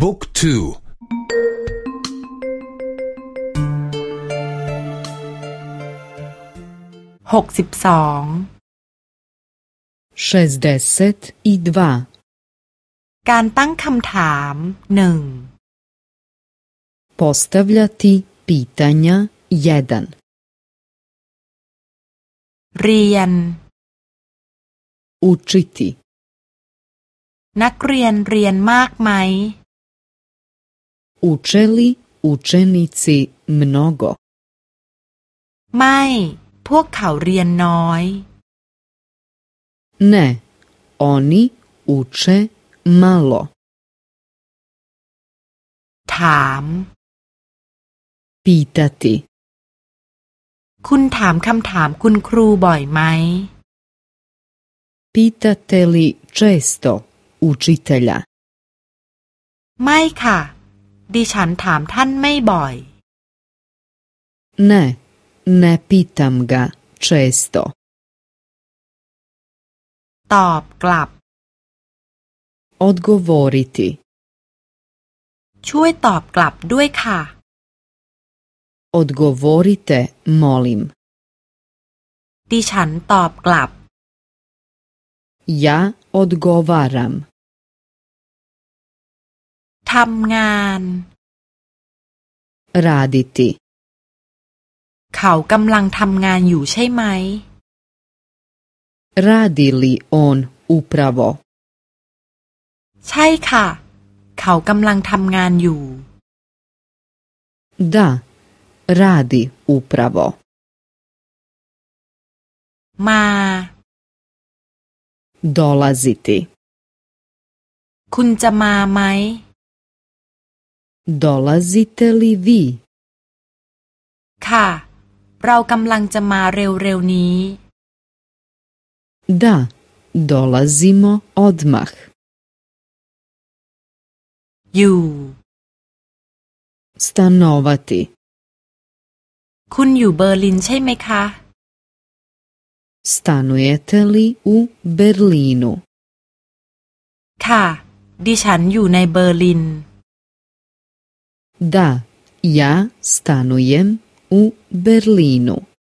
บุ๊กทูหกสิบสองการตั้งคำถามหนึ่ง Postavljati pitanja 1. เรียน Učiti นักเรียนเรียนมากไหม Uče li učenici mnogo? ไม่ พวกเขาเรียนน้อย Ne, oni uče malo. ถาม Pitati คุณถามคำถามคุณครูบ่อยไหม Pitate li često učitelja? ไม่ค่ะ ดิฉันถามท่านไม่บ่อย Ne, ne pitam ga često. ตอบกลับ Odgovoriti. ช่วยตอบกลับด้วยค่ะ Odgovorite, molim. ดิฉันตอบกลับ Ja odgovaram. ทำงาน Raditi. เขากำลังทำงานอยู่ใช่ไหม Radi li on upravo? ใช่ค่ะ เขากำลังทำงานอยู่ Da, radi upravo. มา Dolaziti. คุณจะมาไหม Dolazite li vi? ค่ะ เรากำลังจะมาเร็วๆนี้ Da, dolazimo odmah. อยู่ Stanovati. คุณอยู่เบอร์ลินใช่ไหมคะ Stanujete li u Berlinu? ค่ะ ดิฉันอยู่ในเบอร์ลิน Da, ja stanujem u Berlinu.